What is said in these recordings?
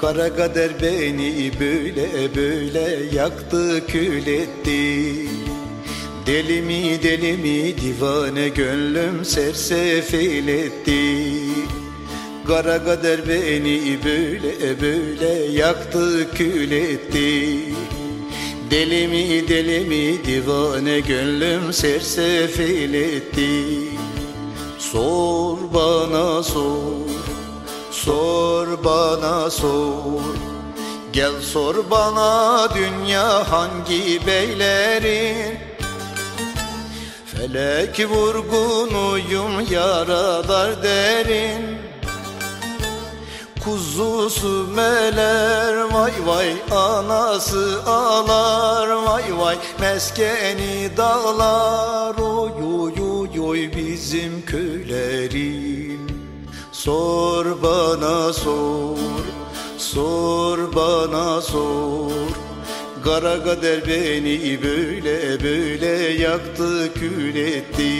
Kara kader beni böyle böyle yaktı kül etti. Deli mi deli mi divane gönlüm sersefil etti. Kara kader beni böyle böyle yaktı kül etti. Deli mi deli mi divane gönlüm sersefil etti. Sor bana sor Sor bana sor. Gel sor bana dünya hangi beylerin Felek vurgunuyum yaralar derin. Kuzusu meler vay vay anası ağlar. Vay vay meskeni dağlar. Oy oy oy oy bizim köylerin Sor bana sor. Sor bana sor. Kara kader beni böyle böyle yaktı kül etti.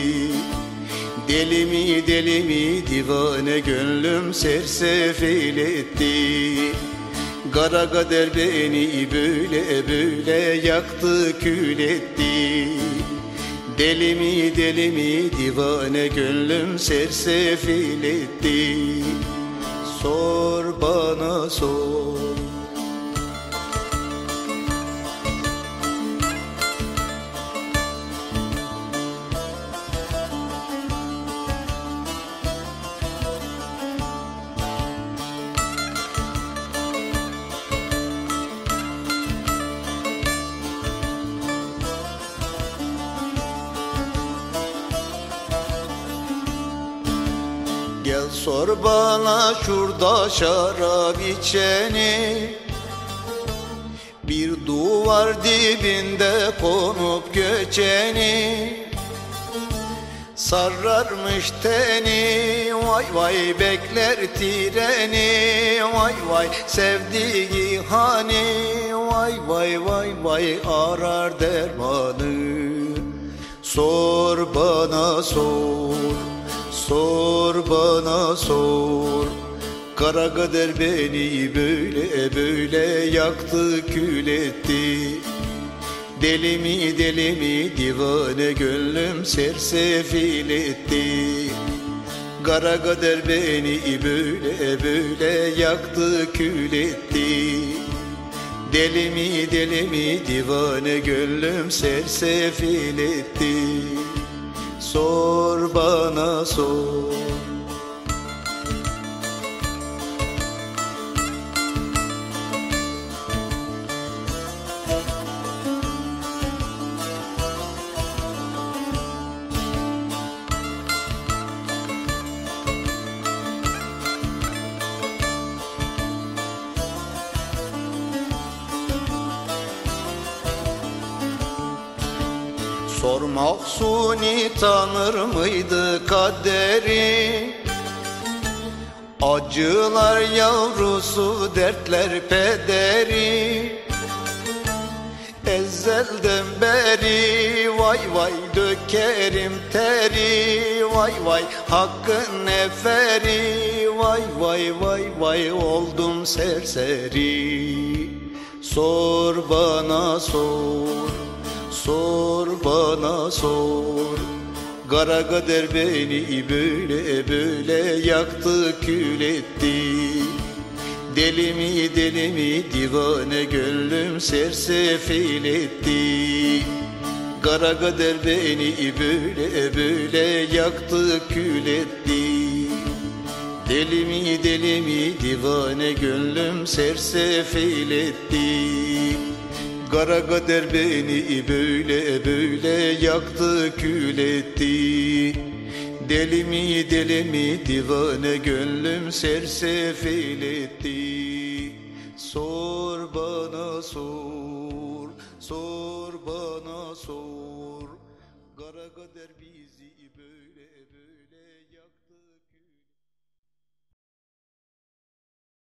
Deli mi deli mi divane gönlüm sersefil etti Kara kader beni böyle böyle yaktı kül etti Deli mi deli mi? Divane gönlüm sersefil etti. Sor bana sor Gel sor bana şurada şarap içeni. Bir duvar dibinde konup göçeni. Sararmış teni vay vay bekler treni Vay vay sevdiği hani vay vay vay vay arar dermanı. Sor bana sor Sor bana sor. Kara kader beni böyle böyle yaktı kül etti. Deli mi deli mi divane gönlüm sersefil etti. Kara kader beni böyle böyle yaktı kül etti. Deli mi deli mi divane gönlüm sersefil etti Sor bana sor Sor Mahsuni tanır mıydı kaderi? Acılar yavrusu dertler pederi. Ezelden beri vay vay dökerim teri. Vay vay hakkın neferi. Vay vay vay vay oldum serseri. Sor bana sor Sor bana sor. Kara kader beni böyle böyle yaktı kül etti. Deli mi deli mi divane gönlüm sersefil etti. Kara kader beni böyle böyle yaktı kül etti. Deli mi deli mi divane gönlüm sersefil etti Kara kader beni böyle böyle yaktı kül etti. Deli mi deli mi divane gönlüm sersefil etti Sor bana sor, sor bana sor. Kara kader bizi böyle